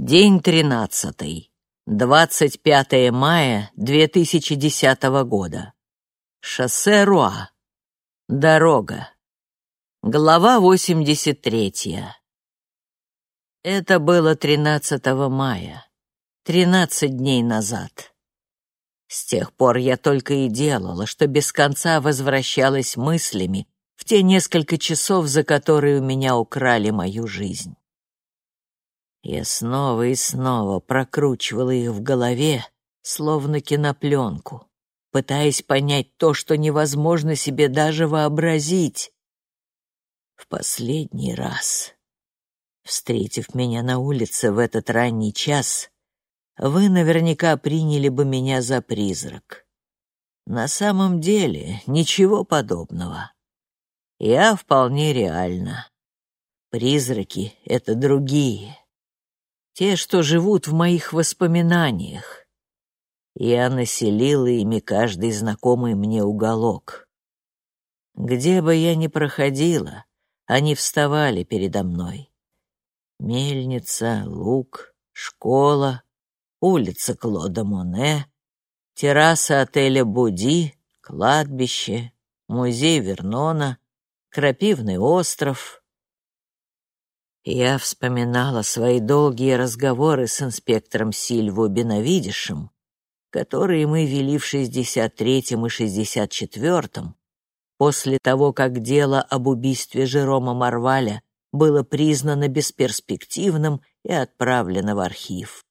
День тринадцатый. 25 мая 2010 года. Шоссе Руа. Дорога. Глава 83. Это было 13 мая, 13 дней назад. С тех пор я только и делала, что без конца возвращалась мыслями в те несколько часов, за которые у меня украли мою жизнь. Я снова и снова прокручивала их в голове, словно кинопленку, пытаясь понять то, что невозможно себе даже вообразить. В последний раз, встретив меня на улице в этот ранний час, вы наверняка приняли бы меня за призрак. На самом деле ничего подобного. Я вполне реальна. Призраки — это другие те, что живут в моих воспоминаниях. Я населила ими каждый знакомый мне уголок. Где бы я ни проходила, они вставали передо мной. Мельница, луг, школа, улица Клода Моне, терраса отеля Буди, кладбище, музей Вернона, Крапивный остров, я вспоминала свои долгие разговоры с инспектором Сильво Бенавидишем, которые мы вели в 63-м и 64-м, после того, как дело об убийстве Жерома Марваля было признано бесперспективным и отправлено в архив.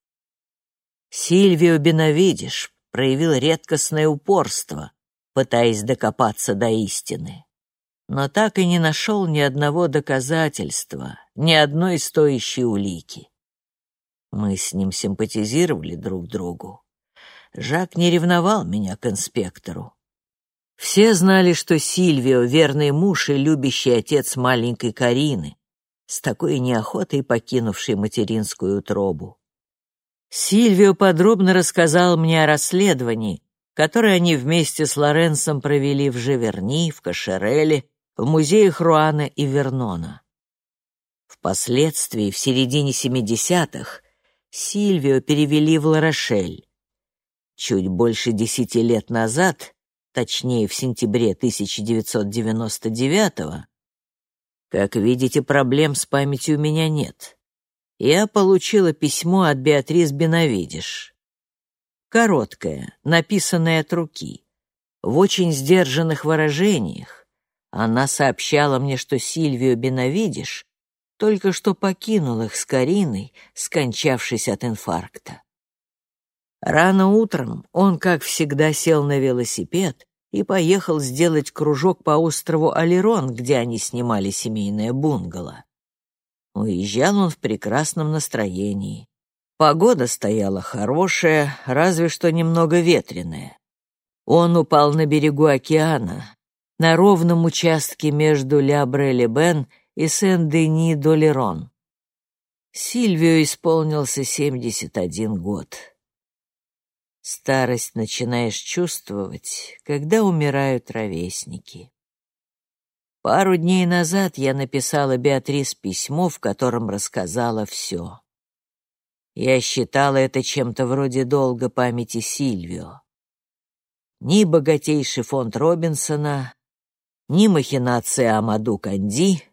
Сильвио Бенавидиш проявил редкостное упорство, пытаясь докопаться до истины но так и не нашел ни одного доказательства, ни одной стоящей улики. Мы с ним симпатизировали друг другу. Жак не ревновал меня к инспектору. Все знали, что Сильвио — верный муж и любящий отец маленькой Карины, с такой неохотой покинувшей материнскую утробу. Сильвио подробно рассказал мне о расследовании, которое они вместе с Лоренсом провели в Живерни, в Кашереле в музеях Руана и Вернона. Впоследствии, в середине 70-х, Сильвио перевели в Ларошель. Чуть больше десяти лет назад, точнее в сентябре 1999-го, как видите, проблем с памятью у меня нет. Я получила письмо от Беатрис Бенавидиш. Короткое, написанное от руки, в очень сдержанных выражениях, она сообщала мне, что Сильвию Бенавидиш только что покинул их с Кариной, скончавшись от инфаркта. Рано утром он, как всегда, сел на велосипед и поехал сделать кружок по острову Алерон, где они снимали семейное бунгало. Уезжал он в прекрасном настроении. Погода стояла хорошая, разве что немного ветреная. Он упал на берегу океана, на ровном участке между Ля-Бре-Ле-Бен и Сен-Дени-Долерон. Сильвио исполнился 71 год. Старость начинаешь чувствовать, когда умирают ровесники. Пару дней назад я написала Беатрис письмо, в котором рассказала все. Я считала это чем-то вроде долга памяти Сильвио. Ни богатейший фонд Робинсона, ни махинации Амаду Канди,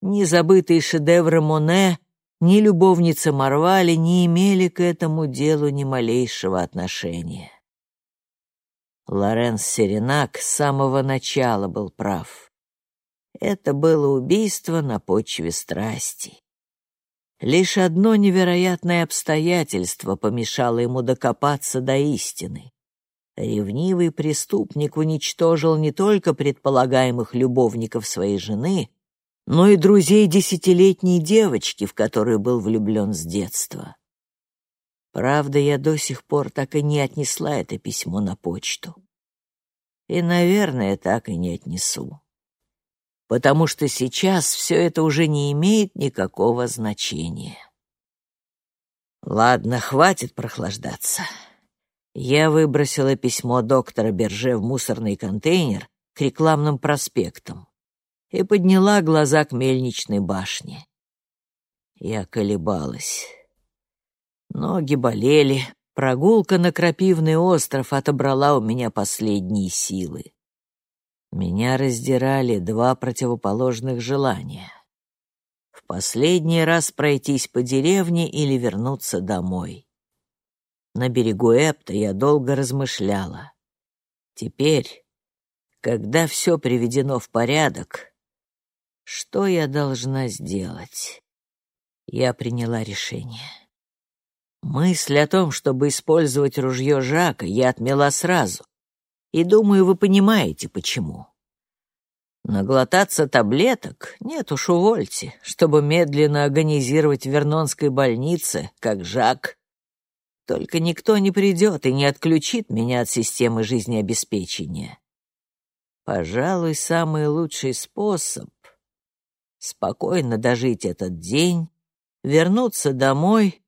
ни забытые шедевры Моне, ни любовница Марвали не имели к этому делу ни малейшего отношения. Лоренс Серенак с самого начала был прав. Это было убийство на почве страсти. Лишь одно невероятное обстоятельство помешало ему докопаться до истины. Ревнивый преступник уничтожил не только предполагаемых любовников своей жены, но и друзей десятилетней девочки, в которую был влюблен с детства. Правда, я до сих пор так и не отнесла это письмо на почту. И, наверное, так и не отнесу. Потому что сейчас все это уже не имеет никакого значения. Ладно, хватит прохлаждаться. Я выбросила письмо доктора Берже в мусорный контейнер к рекламным проспектам и подняла глаза к мельничной башне. Я колебалась. Ноги болели, прогулка на Крапивный остров отобрала у меня последние силы. Меня раздирали два противоположных желания. В последний раз пройтись по деревне или вернуться домой. На берегу Эпта я долго размышляла. Теперь, когда все приведено в порядок, что я должна сделать? Я приняла решение. Мысль о том, чтобы использовать ружье Жака, я отмела сразу. И думаю, вы понимаете, почему. Наглотаться таблеток? Нет уж, увольте, чтобы медленно агонизировать в Вернонской больнице, как Жак. Только никто не придет и не отключит меня от системы жизнеобеспечения. Пожалуй, самый лучший способ — спокойно дожить этот день, вернуться домой,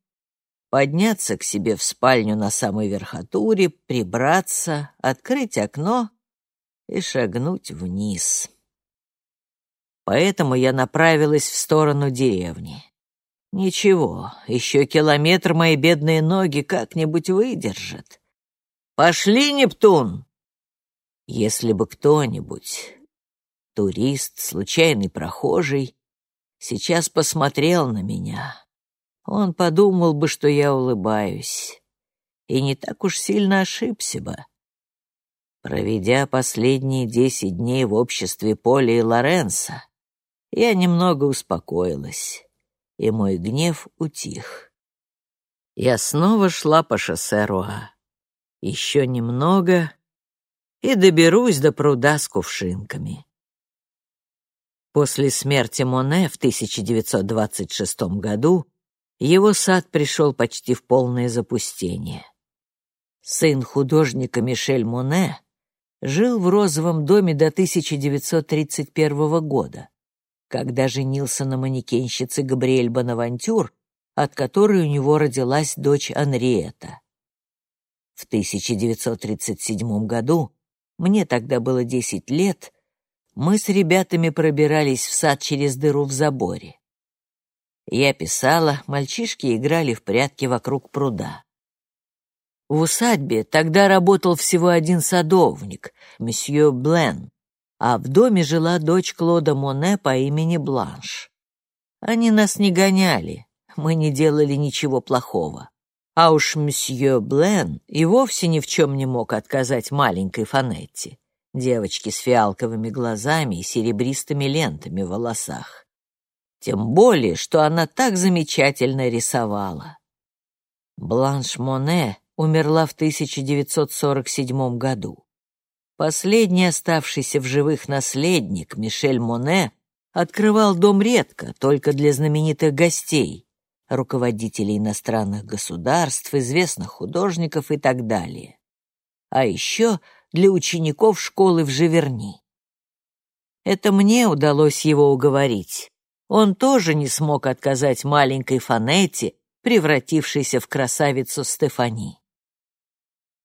подняться к себе в спальню на самой верхотуре, прибраться, открыть окно и шагнуть вниз. Поэтому я направилась в сторону деревни. Ничего, еще километр мои бедные ноги как-нибудь выдержат. Пошли, Нептун! Если бы кто-нибудь, турист, случайный прохожий, сейчас посмотрел на меня, он подумал бы, что я улыбаюсь, и не так уж сильно ошибся бы. Проведя последние десять дней в обществе Поля и Лоренса, я немного успокоилась, и мой гнев утих. Я снова шла по шоссе Руа. Еще немного, и доберусь до пруда с кувшинками. После смерти Моне в 1926 году его сад пришел почти в полное запустение. Сын художника Мишель Моне жил в розовом доме до 1931 года когда женился на манекенщице Габриэль Бонавантюр, от которой у него родилась дочь Анриета. В 1937 году, мне тогда было 10 лет, мы с ребятами пробирались в сад через дыру в заборе. Я писала, мальчишки играли в прятки вокруг пруда. В усадьбе тогда работал всего один садовник, месье Блен, а в доме жила дочь Клода Моне по имени Бланш. Они нас не гоняли, мы не делали ничего плохого. А уж мсье Блен и вовсе ни в чем не мог отказать маленькой Фанетти, девочке с фиалковыми глазами и серебристыми лентами в волосах. Тем более, что она так замечательно рисовала. Бланш Моне умерла в 1947 году. Последний оставшийся в живых наследник, Мишель Моне, открывал дом редко, только для знаменитых гостей, руководителей иностранных государств, известных художников и так далее. А еще для учеников школы в Живерни. Это мне удалось его уговорить. Он тоже не смог отказать маленькой Фанетте, превратившейся в красавицу Стефани.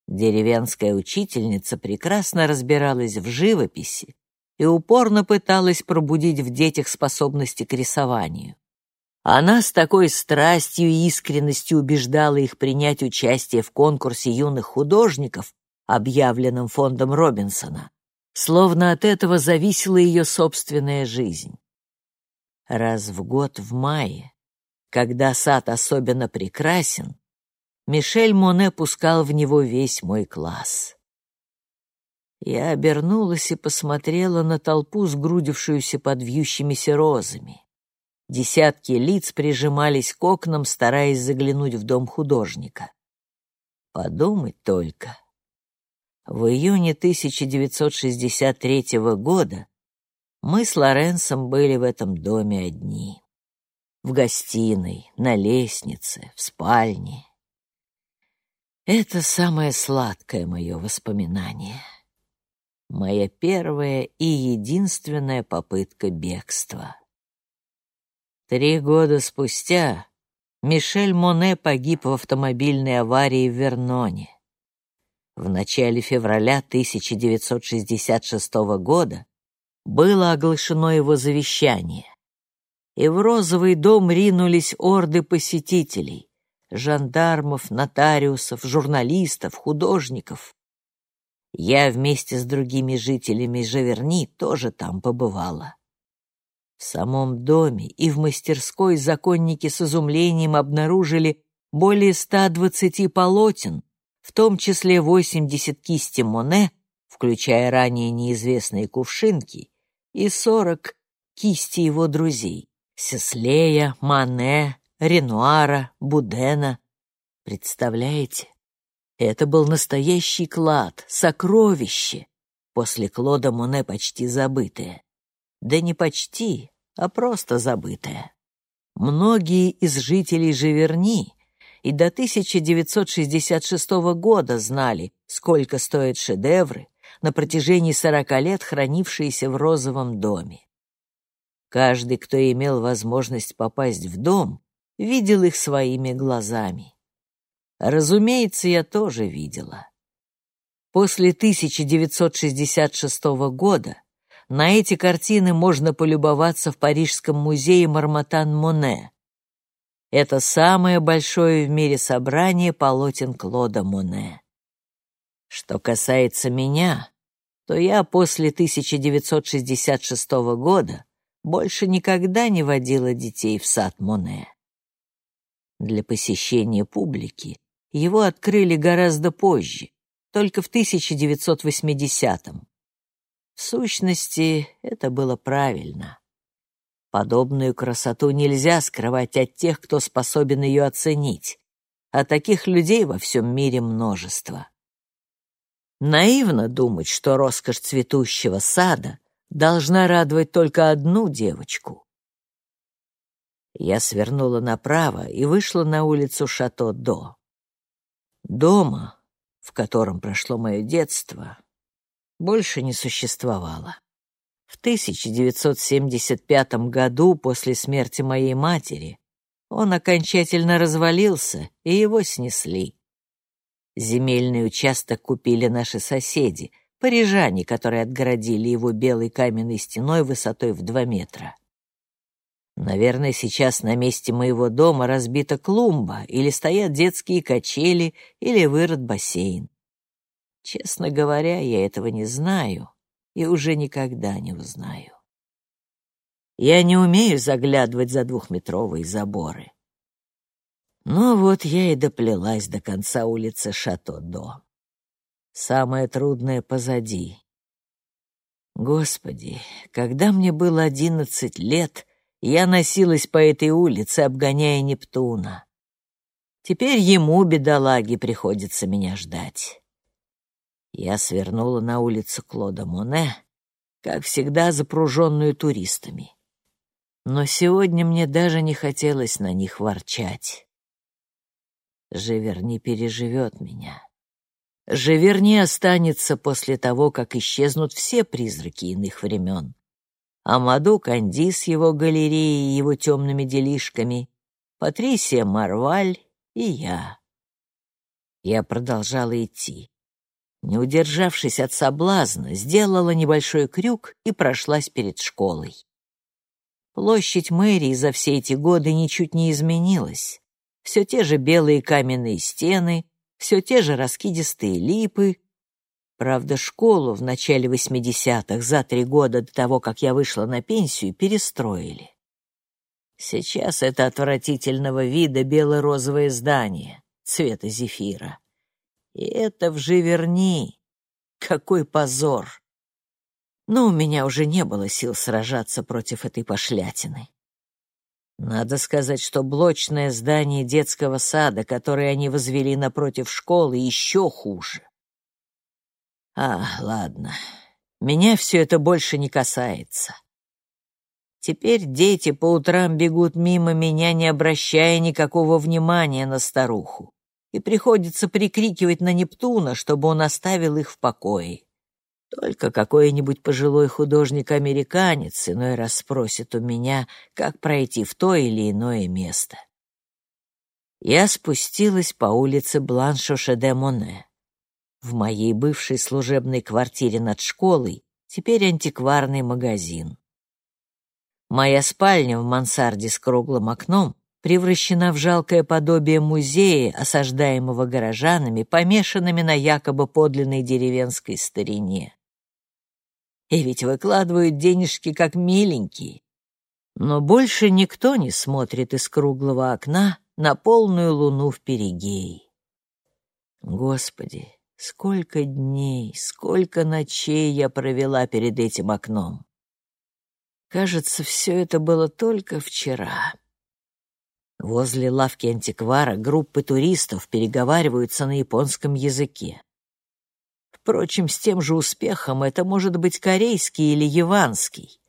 Деревенская учительница прекрасно разбиралась в живописи и упорно пыталась пробудить в детях способности к рисованию. Она с такой страстью и искренностью убеждала их принять участие в конкурсе юных художников, объявленном фондом Робинсона, словно от этого зависела ее собственная жизнь. Раз в год в мае, когда сад особенно прекрасен, Мишель Моне пускал в него весь мой класс. Я обернулась и посмотрела на толпу, сгрудившуюся под вьющимися розами. Десятки лиц прижимались к окнам, стараясь заглянуть в дом художника. Подумать только. В июне 1963 года мы с Лоренсом были в этом доме одни. В гостиной, на лестнице, в спальне. Это самое сладкое мое воспоминание. Моя первая и единственная попытка бегства. Три года спустя Мишель Моне погиб в автомобильной аварии в Верноне. В начале февраля 1966 года было оглашено его завещание, и в розовый дом ринулись орды посетителей, жандармов, нотариусов, журналистов, художников. Я вместе с другими жителями Живерни тоже там побывала. В самом доме и в мастерской законники с изумлением обнаружили более 120 полотен, в том числе 80 кисти Моне, включая ранее неизвестные кувшинки, и 40 кисти его друзей — Сеслея, Мане, Ренуара, Будена. Представляете? Это был настоящий клад, сокровище, после Клода Моне почти забытое. Да не почти, а просто забытое. Многие из жителей Живерни и до 1966 года знали, сколько стоят шедевры, на протяжении сорока лет хранившиеся в розовом доме. Каждый, кто имел возможность попасть в дом, видел их своими глазами. Разумеется, я тоже видела. После 1966 года на эти картины можно полюбоваться в Парижском музее Марматан-Моне. Это самое большое в мире собрание полотен Клода Моне. Что касается меня, то я после 1966 года больше никогда не водила детей в сад Моне. Для посещения публики его открыли гораздо позже, только в 1980-м. В сущности, это было правильно. Подобную красоту нельзя скрывать от тех, кто способен ее оценить, а таких людей во всем мире множество. Наивно думать, что роскошь цветущего сада должна радовать только одну девочку. Я свернула направо и вышла на улицу Шато-До. Дома, в котором прошло мое детство, больше не существовало. В 1975 году, после смерти моей матери, он окончательно развалился, и его снесли. Земельный участок купили наши соседи, парижане, которые отгородили его белой каменной стеной высотой в два метра. Наверное, сейчас на месте моего дома разбита клумба, или стоят детские качели, или вырод бассейн. Честно говоря, я этого не знаю и уже никогда не узнаю. Я не умею заглядывать за двухметровые заборы. Ну вот я и доплелась до конца улицы Шато-До. Самое трудное позади. Господи, когда мне было одиннадцать лет, я носилась по этой улице, обгоняя Нептуна. Теперь ему, бедолаге, приходится меня ждать. Я свернула на улицу Клода Моне, как всегда запруженную туристами. Но сегодня мне даже не хотелось на них ворчать. Живер не переживет меня. Живер не останется после того, как исчезнут все призраки иных времен. Амаду Канди с его галереей и его темными делишками, Патрисия Марваль и я. Я продолжала идти. Не удержавшись от соблазна, сделала небольшой крюк и прошлась перед школой. Площадь мэрии за все эти годы ничуть не изменилась. Все те же белые каменные стены, все те же раскидистые липы. Правда, школу в начале 80-х, за три года до того, как я вышла на пенсию, перестроили. Сейчас это отвратительного вида бело-розовое здание цвета зефира. И это в Живерни. Какой позор! Но у меня уже не было сил сражаться против этой пошлятины. Надо сказать, что блочное здание детского сада, которое они возвели напротив школы, еще хуже. А, ладно, меня все это больше не касается. Теперь дети по утрам бегут мимо меня, не обращая никакого внимания на старуху и приходится прикрикивать на Нептуна, чтобы он оставил их в покое. Только какой-нибудь пожилой художник-американец иной раз спросит у меня, как пройти в то или иное место. Я спустилась по улице Бланшоше-де-Моне. В моей бывшей служебной квартире над школой теперь антикварный магазин. Моя спальня в мансарде с круглым окном превращена в жалкое подобие музея, осаждаемого горожанами, помешанными на якобы подлинной деревенской старине. И ведь выкладывают денежки как миленькие. Но больше никто не смотрит из круглого окна на полную луну в Перигее. Господи, сколько дней, сколько ночей я провела перед этим окном. Кажется, все это было только вчера. Возле лавки антиквара группы туристов переговариваются на японском языке. Впрочем, с тем же успехом это может быть корейский или яванский.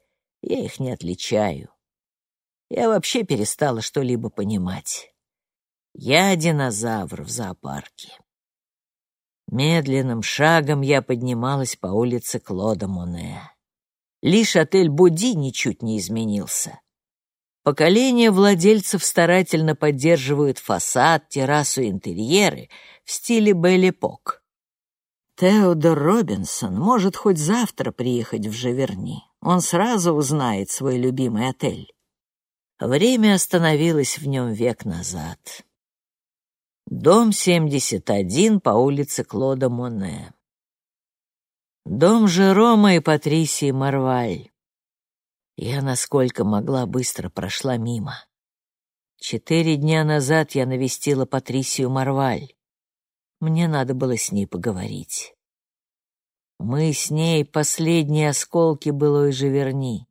Я их не отличаю. Я вообще перестала что-либо понимать. Я динозавр в зоопарке. Медленным шагом я поднималась по улице Клода Моне. Лишь отель Буди ничуть не изменился. Поколения владельцев старательно поддерживают фасад, террасу и интерьеры в стиле Беллипок. Теодор Робинсон может хоть завтра приехать в Живерни. Он сразу узнает свой любимый отель. Время остановилось в нем век назад. Дом 71 по улице Клода Моне. Дом Жерома и Патрисии Марваль. Я, насколько могла, быстро прошла мимо. Четыре дня назад я навестила Патрисию Марваль. Мне надо было с ней поговорить. Мы с ней последние осколки былой живерни.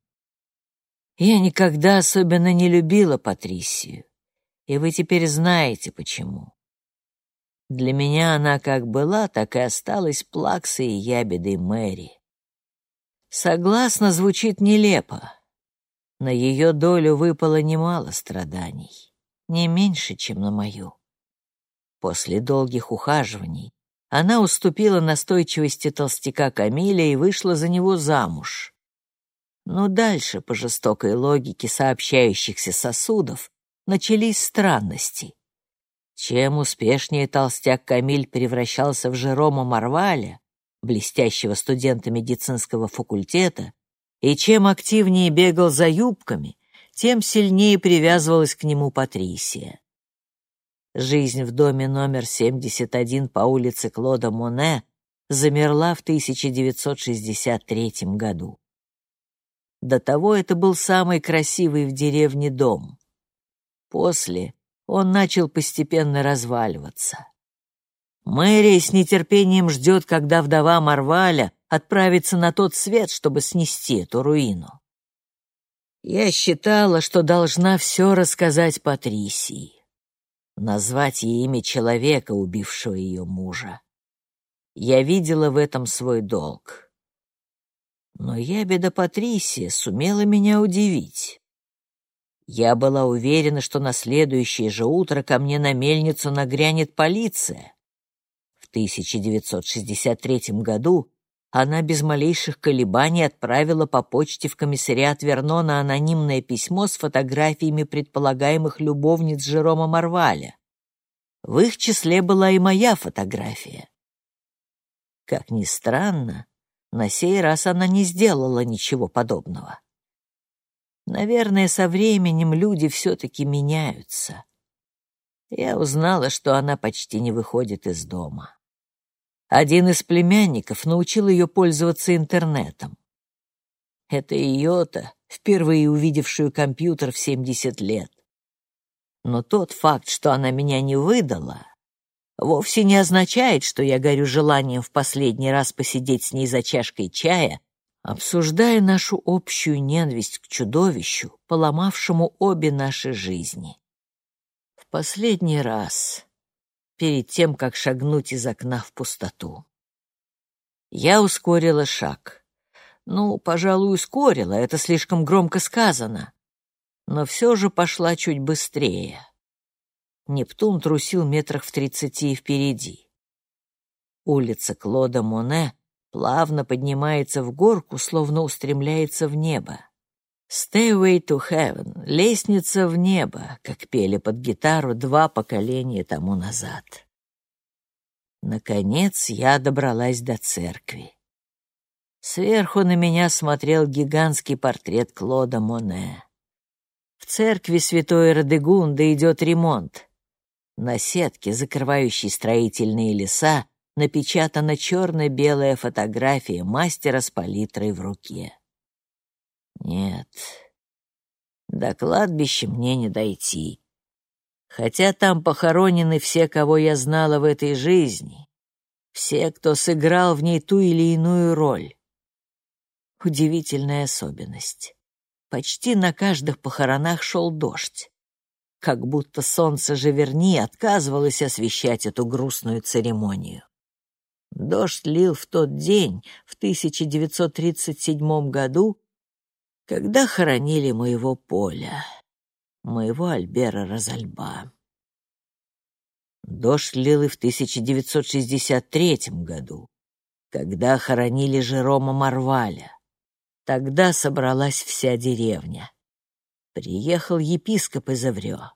Я никогда особенно не любила Патрисию, и вы теперь знаете, почему. Для меня она как была, так и осталась плаксой и ябедой Мэри. Согласно, звучит нелепо, на ее долю выпало немало страданий, не меньше, чем на мою. После долгих ухаживаний она уступила настойчивости толстяка Камиля и вышла за него замуж. Но дальше, по жестокой логике сообщающихся сосудов, начались странности. Чем успешнее толстяк Камиль превращался в Жерома Марваля, блестящего студента медицинского факультета, и чем активнее бегал за юбками, тем сильнее привязывалась к нему Патрисия. Жизнь в доме номер 71 по улице Клода Моне замерла в 1963 году. До того это был самый красивый в деревне дом. После он начал постепенно разваливаться. Мэри с нетерпением ждет, когда вдова Марваля отправиться на тот свет, чтобы снести эту руину. Я считала, что должна все рассказать Патрисии, назвать ей имя человека, убившего ее мужа. Я видела в этом свой долг. Но я, беда Патрисия, сумела меня удивить. Я была уверена, что на следующее же утро ко мне на мельницу нагрянет полиция. В 1963 году она без малейших колебаний отправила по почте в комиссариат Вернона анонимное письмо с фотографиями предполагаемых любовниц Жерома Марваля. В их числе была и моя фотография. Как ни странно, на сей раз она не сделала ничего подобного. Наверное, со временем люди все-таки меняются. Я узнала, что она почти не выходит из дома. Один из племянников научил ее пользоваться интернетом. Это ее-то, впервые увидевшую компьютер в 70 лет. Но тот факт, что она меня не выдала, вовсе не означает, что я горю желанием в последний раз посидеть с ней за чашкой чая, обсуждая нашу общую ненависть к чудовищу, поломавшему обе наши жизни. В последний раз перед тем, как шагнуть из окна в пустоту. Я ускорила шаг. Ну, пожалуй, ускорила, это слишком громко сказано. Но все же пошла чуть быстрее. Нептун трусил метрах в тридцати впереди. Улица Клода Моне плавно поднимается в горку, словно устремляется в небо. «Stairway to Heaven» — «Лестница в небо», как пели под гитару два поколения тому назад. Наконец я добралась до церкви. Сверху на меня смотрел гигантский портрет Клода Моне. В церкви святой Радегунды идет ремонт. На сетке, закрывающей строительные леса, напечатана черно-белая фотография мастера с палитрой в руке. Нет, до кладбища мне не дойти. Хотя там похоронены все, кого я знала в этой жизни, все, кто сыграл в ней ту или иную роль. Удивительная особенность. Почти на каждых похоронах шел дождь. Как будто солнце Живерни отказывалось освещать эту грустную церемонию. Дождь лил в тот день, в 1937 году, когда хоронили моего Поля, моего Альбера Розальба. Дождь лил и в 1963 году, когда хоронили Жерома Марваля. Тогда собралась вся деревня. Приехал епископ из Эврё,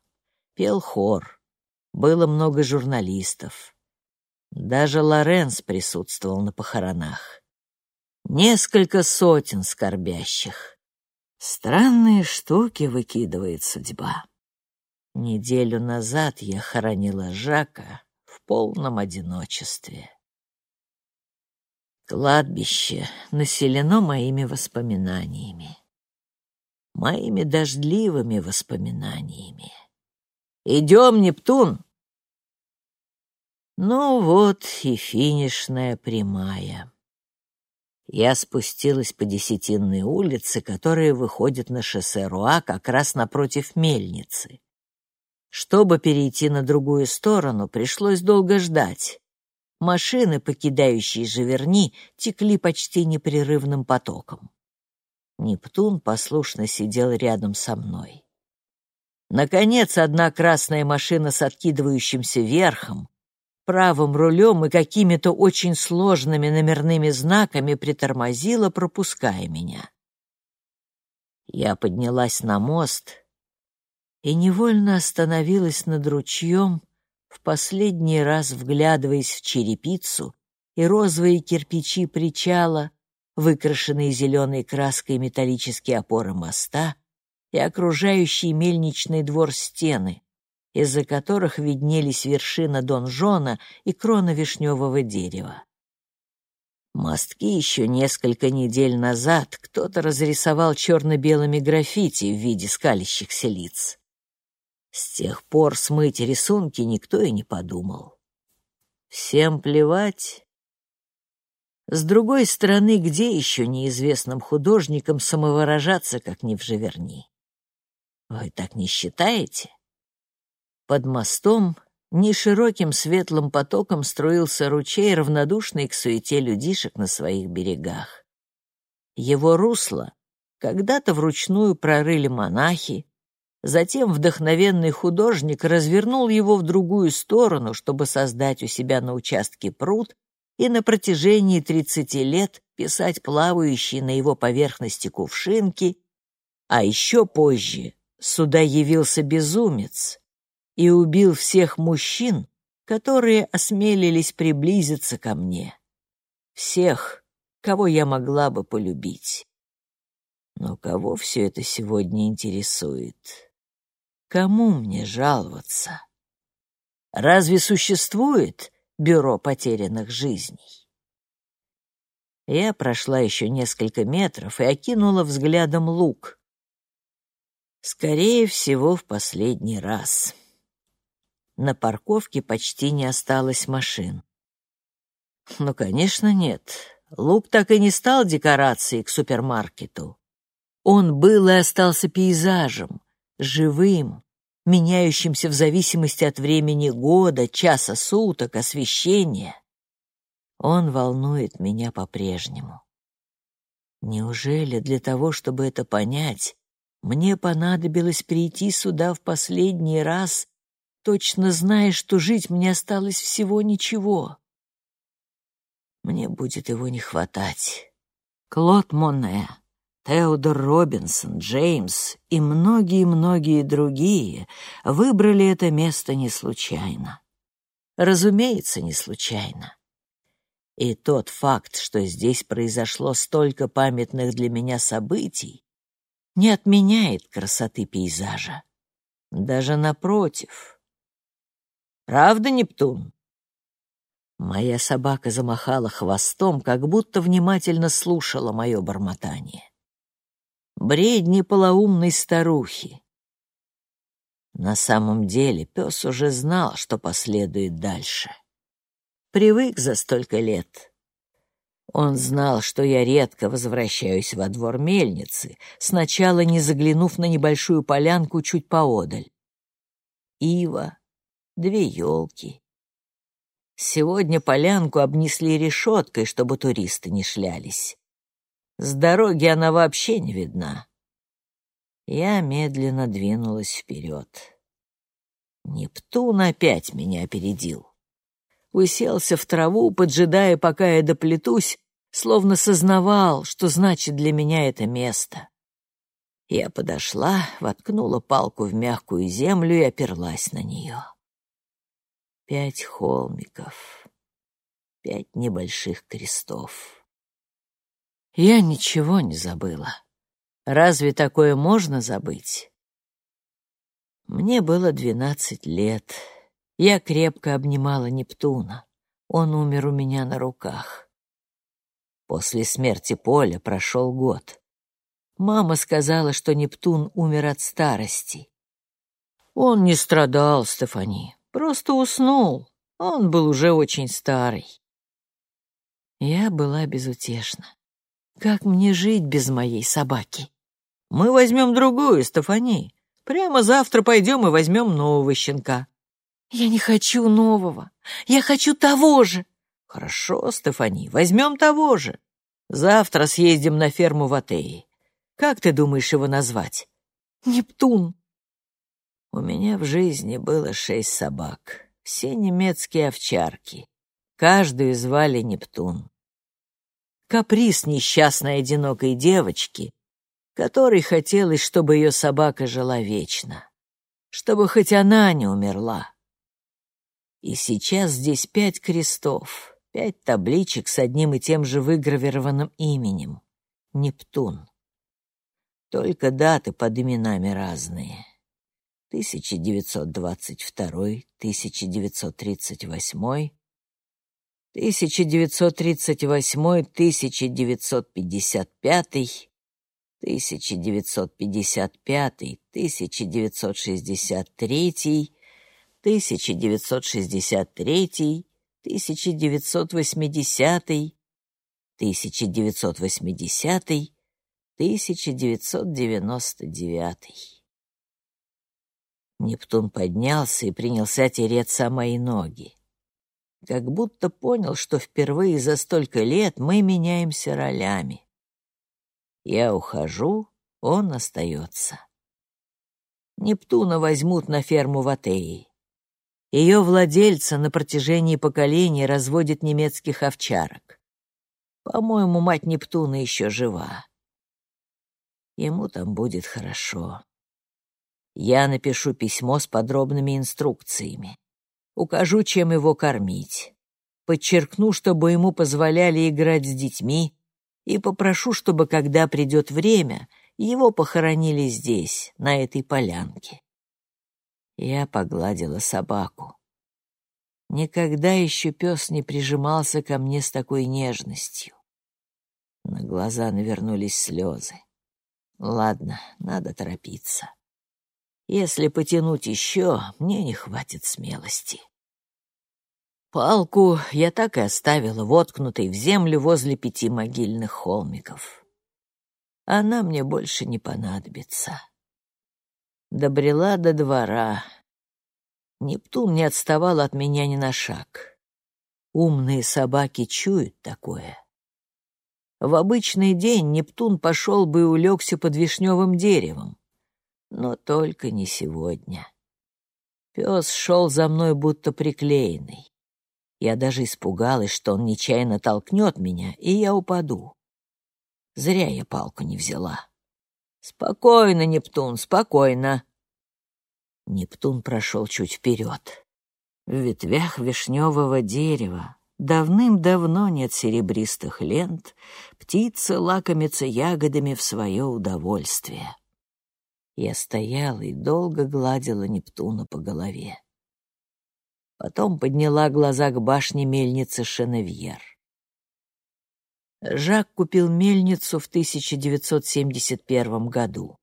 пел хор, было много журналистов. Даже Лоренс присутствовал на похоронах. Несколько сотен скорбящих. Странные штуки выкидывает судьба. Неделю назад я хоронила Жака в полном одиночестве. Кладбище населено моими воспоминаниями. Моими дождливыми воспоминаниями. «Идем, Нептун!» Ну вот и финишная прямая. Я спустилась по Десятинной улице, которая выходит на шоссе Руа как раз напротив мельницы. Чтобы перейти на другую сторону, пришлось долго ждать. Машины, покидающие Живерни, текли почти непрерывным потоком. Нептун послушно сидел рядом со мной. Наконец, одна красная машина с откидывающимся верхом, правым рулем и какими-то очень сложными номерными знаками притормозила, пропуская меня. Я поднялась на мост и невольно остановилась над ручьем, в последний раз вглядываясь в черепицу и розовые кирпичи причала, выкрашенные зеленой краской металлические опоры моста и окружающий мельничный двор стены, из-за которых виднелись вершина донжона и крона вишневого дерева. Мостки еще несколько недель назад кто-то разрисовал черно-белыми граффити в виде скалящихся лиц. С тех пор смыть рисунки никто и не подумал. Всем плевать. С другой стороны, где еще неизвестным художникам самовыражаться, как не в Живерни? Вы так не считаете? Под мостом нешироким светлым потоком струился ручей, равнодушный к суете людишек на своих берегах. Его русло когда-то вручную прорыли монахи, Затем вдохновенный художник развернул его в другую сторону, чтобы создать у себя на участке пруд и на протяжении 30 лет писать плавающие на его поверхности кувшинки, а еще позже сюда явился безумец и убил всех мужчин, которые осмелились приблизиться ко мне. Всех, кого я могла бы полюбить. Но кого все это сегодня интересует? Кому мне жаловаться? Разве существует бюро потерянных жизней? Я прошла еще несколько метров и окинула взглядом луг. Скорее всего, в последний раз. На парковке почти не осталось машин. Ну, конечно, нет. Луг так и не стал декорацией к супермаркету. Он был и остался пейзажем, живым, меняющимся в зависимости от времени года, часа суток, освещения. Он волнует меня по-прежнему. Неужели для того, чтобы это понять, мне понадобилось прийти сюда в последний раз, точно зная, что жить мне осталось всего ничего? Мне будет его не хватать. Клод Моне. Теодор Робинсон, Джеймс и многие-многие другие выбрали это место не случайно. Разумеется, не случайно. И тот факт, что здесь произошло столько памятных для меня событий, не отменяет красоты пейзажа. Даже напротив. Правда, Нептун? Моя собака замахала хвостом, как будто внимательно слушала мое бормотание. Бредни полоумной старухи. На самом деле пес уже знал, что последует дальше. Привык за столько лет. Он знал, что я редко возвращаюсь во двор мельницы, сначала не заглянув на небольшую полянку чуть поодаль. Ива, две елки, Сегодня полянку обнесли решеткой, чтобы туристы не шлялись. С дороги она вообще не видна. Я медленно двинулась вперед. Нептун опять меня опередил. Уселся в траву, поджидая, пока я доплетусь, словно сознавал, что значит для меня это место. Я подошла, воткнула палку в мягкую землю и оперлась на нее. Пять холмиков, пять небольших крестов. Я ничего не забыла. Разве такое можно забыть? Мне было двенадцать лет. Я крепко обнимала Нептуна. Он умер у меня на руках. После смерти Поля прошел год. Мама сказала, что Нептун умер от старости. Он не страдал, Стефани. Просто уснул. Он был уже очень старый. Я была безутешна. Как мне жить без моей собаки? Мы возьмем другую, Стефани. Прямо завтра пойдем и возьмем нового щенка. Я не хочу нового. Я хочу того же. Хорошо, Стефани, возьмем того же. Завтра съездим на ферму в Атеи. Как ты думаешь его назвать? Нептун. У меня в жизни было шесть собак, все немецкие овчарки. Каждую звали Нептун. Каприз несчастной одинокой девочки, которой хотелось, чтобы ее собака жила вечно, чтобы хоть она не умерла. И сейчас здесь пять крестов, пять табличек с одним и тем же выгравированным именем — Нептун. Только даты под именами разные — 1922, 1938, 1938, 1955, 1955, 1963, 1963, 1980, 1980, 1999. Нептун поднялся и принялся тереться о мои ноги. Как будто понял, что впервые за столько лет мы меняемся ролями. Я ухожу, он остается. Нептуна возьмут на ферму в Атеи. Ее владельца на протяжении поколений разводит немецких овчарок. По-моему, мать Нептуна еще жива. Ему там будет хорошо. Я напишу письмо с подробными инструкциями. Укажу, чем его кормить. Подчеркну, чтобы ему позволяли играть с детьми, и попрошу, чтобы, когда придет время, его похоронили здесь, на этой полянке. Я погладила собаку. Никогда еще пес не прижимался ко мне с такой нежностью. На глаза навернулись слезы. Ладно, надо торопиться. Если потянуть еще, мне не хватит смелости. Палку я так и оставила воткнутой в землю возле пяти могильных холмиков. Она мне больше не понадобится. Добрела до двора. Нептун не отставал от меня ни на шаг. Умные собаки чуют такое. В обычный день Нептун пошел бы и улегся под вишневым деревом. Но только не сегодня. Пес шел за мной будто приклеенный. Я даже испугалась, что он нечаянно толкнет меня, и я упаду. Зря я палку не взяла. «Спокойно, Нептун, спокойно!» Нептун прошел чуть вперед. В ветвях вишневого дерева давным-давно нет серебристых лент, птица лакомится ягодами в свое удовольствие. Я стояла и долго гладила Нептуна по голове. Потом подняла глаза к башне мельницы Шеневьер. Жак купил мельницу в 1971 году.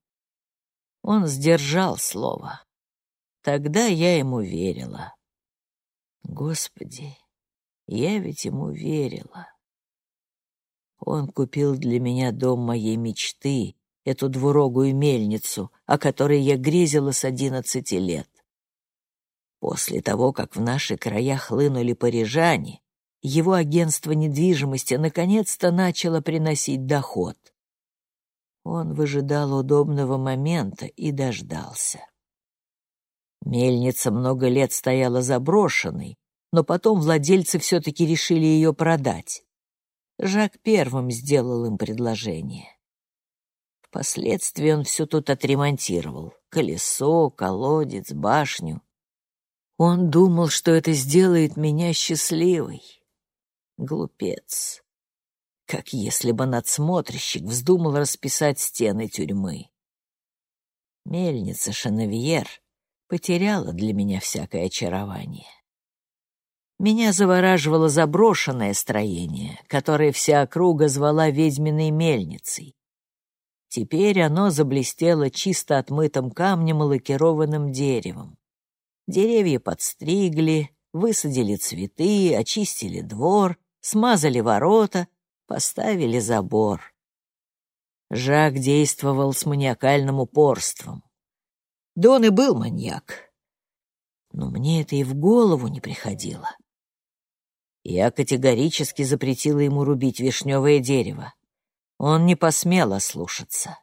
Он сдержал слово. Тогда я ему верила. Господи, я ведь ему верила. Он купил для меня дом моей мечты, эту двурогую мельницу, о которой я грезила с одиннадцати лет. После того, как в наши края хлынули парижане, его агентство недвижимости наконец-то начало приносить доход. Он выжидал удобного момента и дождался. Мельница много лет стояла заброшенной, но потом владельцы все-таки решили ее продать. Жак первым сделал им предложение. Впоследствии он все тут отремонтировал — колесо, колодец, башню. Он думал, что это сделает меня счастливой. Глупец. Как если бы надсмотрщик вздумал расписать стены тюрьмы. Мельница Шанавьер потеряла для меня всякое очарование. Меня завораживало заброшенное строение, которое вся округа звала ведьминой мельницей. Теперь оно заблестело чисто отмытым камнем и лакированным деревом. Деревья подстригли, высадили цветы, очистили двор, смазали ворота, поставили забор. Жак действовал с маниакальным упорством. Да он и был маньяк. Но мне это и в голову не приходило. Я категорически запретила ему рубить вишневое дерево. Он не посмел ослушаться.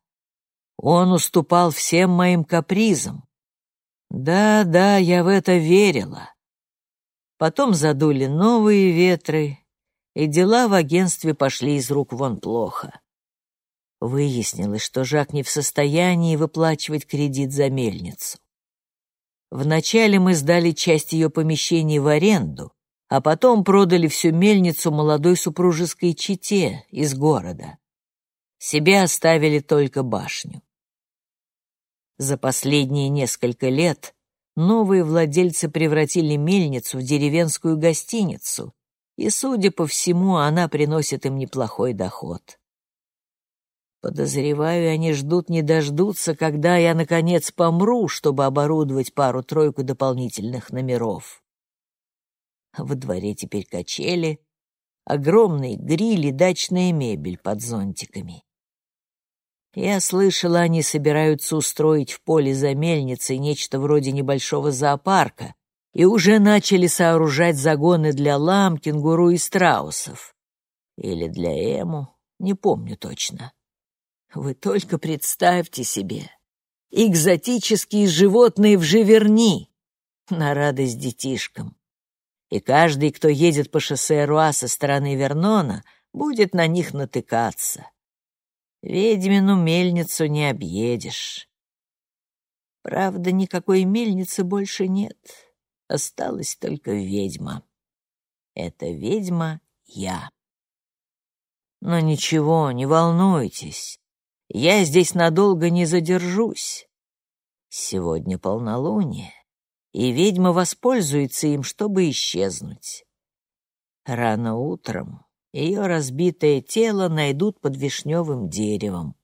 Он уступал всем моим капризам, да, да, я в это верила. Потом задули новые ветры, и дела в агентстве пошли из рук вон плохо. Выяснилось, что Жак не в состоянии выплачивать кредит за мельницу. Вначале мы сдали часть ее помещений в аренду, а потом продали всю мельницу молодой супружеской чете из города. Себе оставили только башню. За последние несколько лет новые владельцы превратили мельницу в деревенскую гостиницу, и, судя по всему, она приносит им неплохой доход. Подозреваю, они ждут не дождутся, когда я, наконец, помру, чтобы оборудовать пару-тройку дополнительных номеров. В дворе теперь качели, огромные грили, дачная мебель под зонтиками. Я слышала, они собираются устроить в поле за мельницей нечто вроде небольшого зоопарка и уже начали сооружать загоны для лам, кенгуру и страусов. Или для эму, не помню точно. Вы только представьте себе. Экзотические животные в Живерни. На радость детишкам. И каждый, кто едет по шоссе Руа со стороны Вернона, будет на них натыкаться. Ведьмину мельницу не объедешь. Правда, никакой мельницы больше нет. Осталась только ведьма. Это ведьма я. Но ничего, не волнуйтесь. Я здесь надолго не задержусь. Сегодня полнолуние, и ведьма воспользуется им, чтобы исчезнуть. Рано утром ее разбитое тело найдут под вишневым деревом.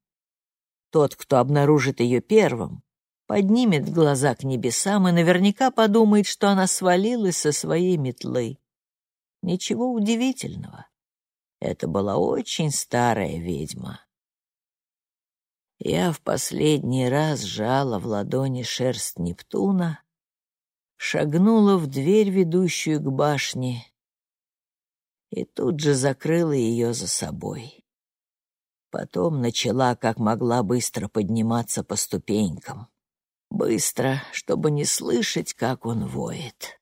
Тот, кто обнаружит ее первым, поднимет глаза к небесам и наверняка подумает, что она свалилась со своей метлы. Ничего удивительного. Это была очень старая ведьма. Я в последний раз сжала в ладони шерсть Нептуна, шагнула в дверь, ведущую к башне, и тут же закрыла ее за собой. Потом начала, как могла, быстро подниматься по ступенькам. Быстро, чтобы не слышать, как он воет.